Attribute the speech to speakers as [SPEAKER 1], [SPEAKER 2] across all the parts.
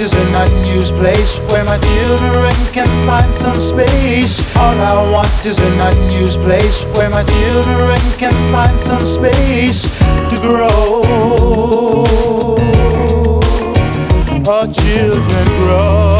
[SPEAKER 1] Is
[SPEAKER 2] an unused place where my children can find some space. All I want is an unused place where my children can find some space to grow. Our children grow.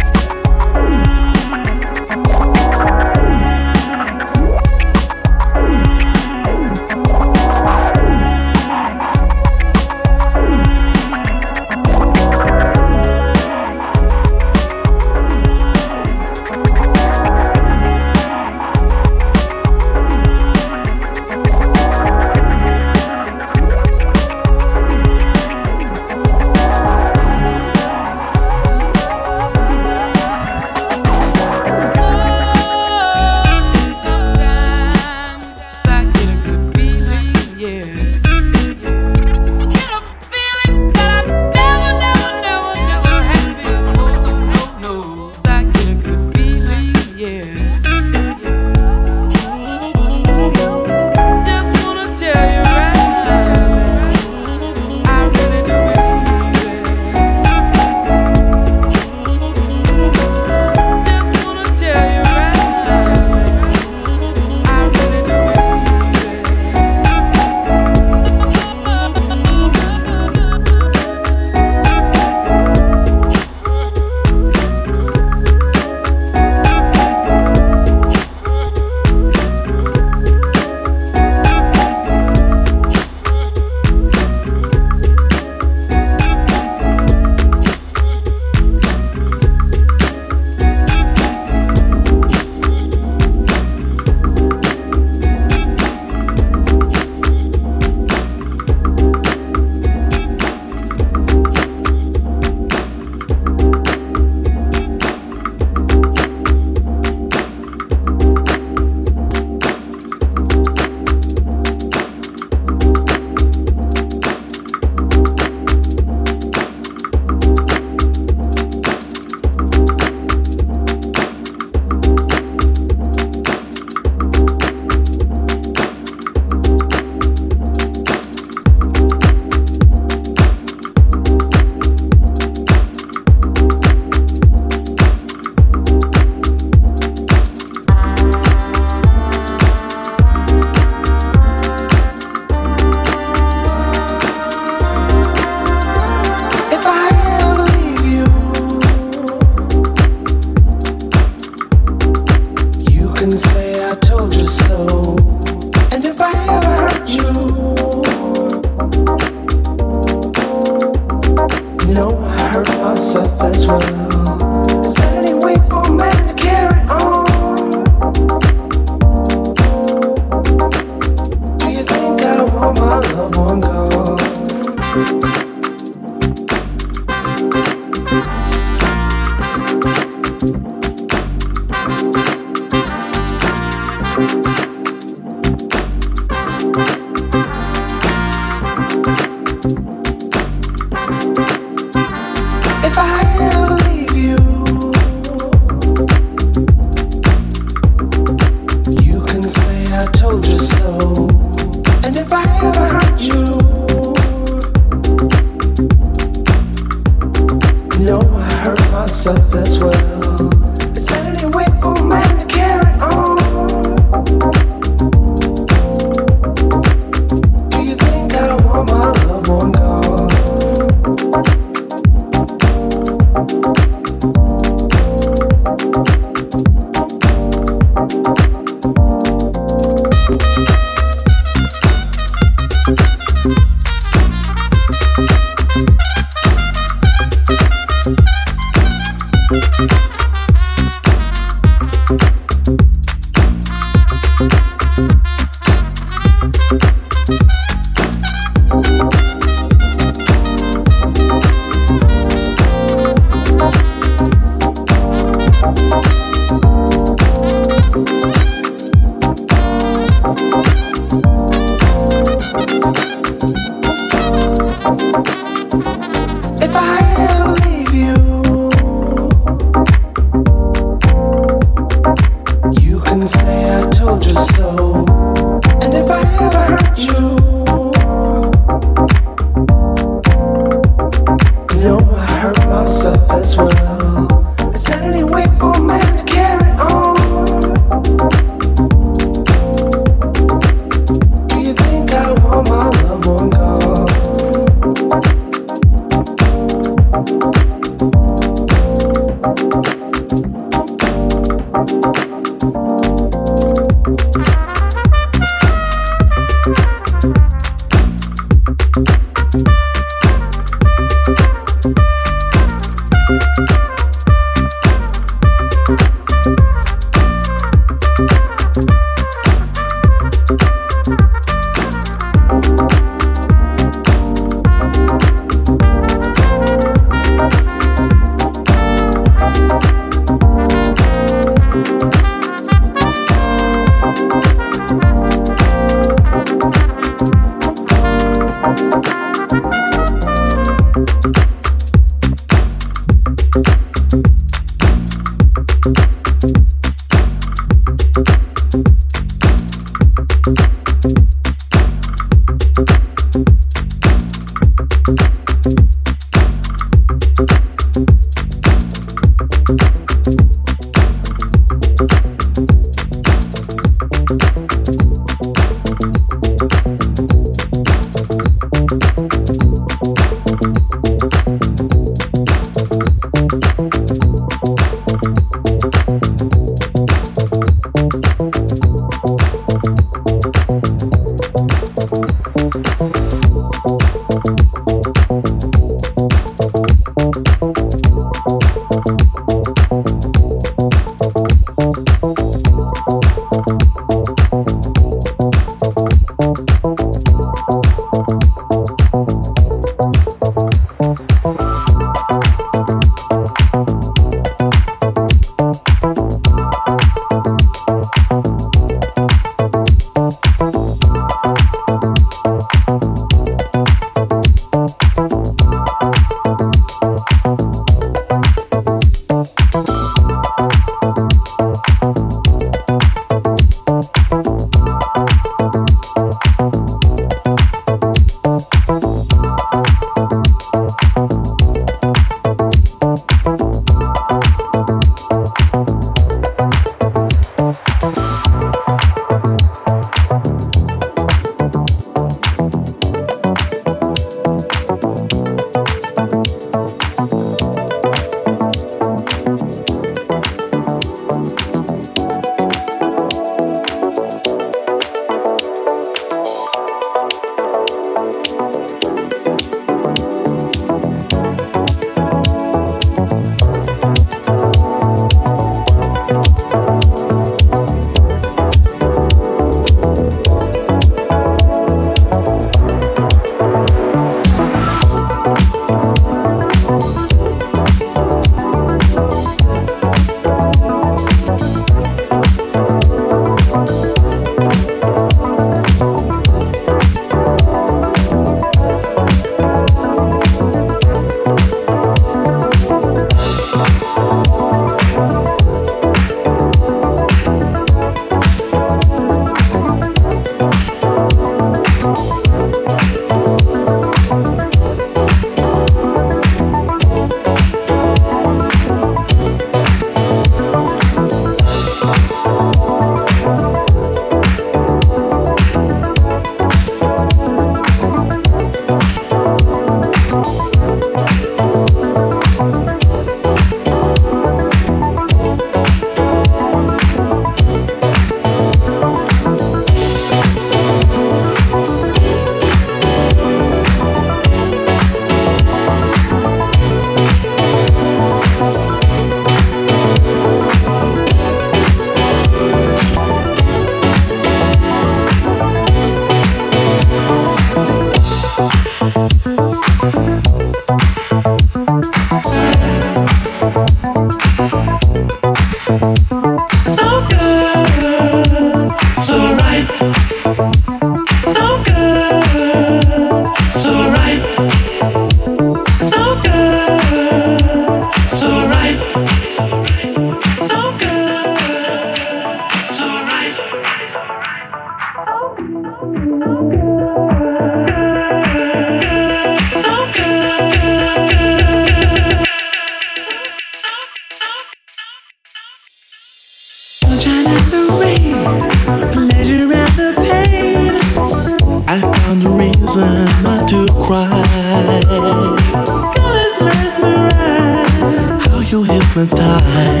[SPEAKER 3] How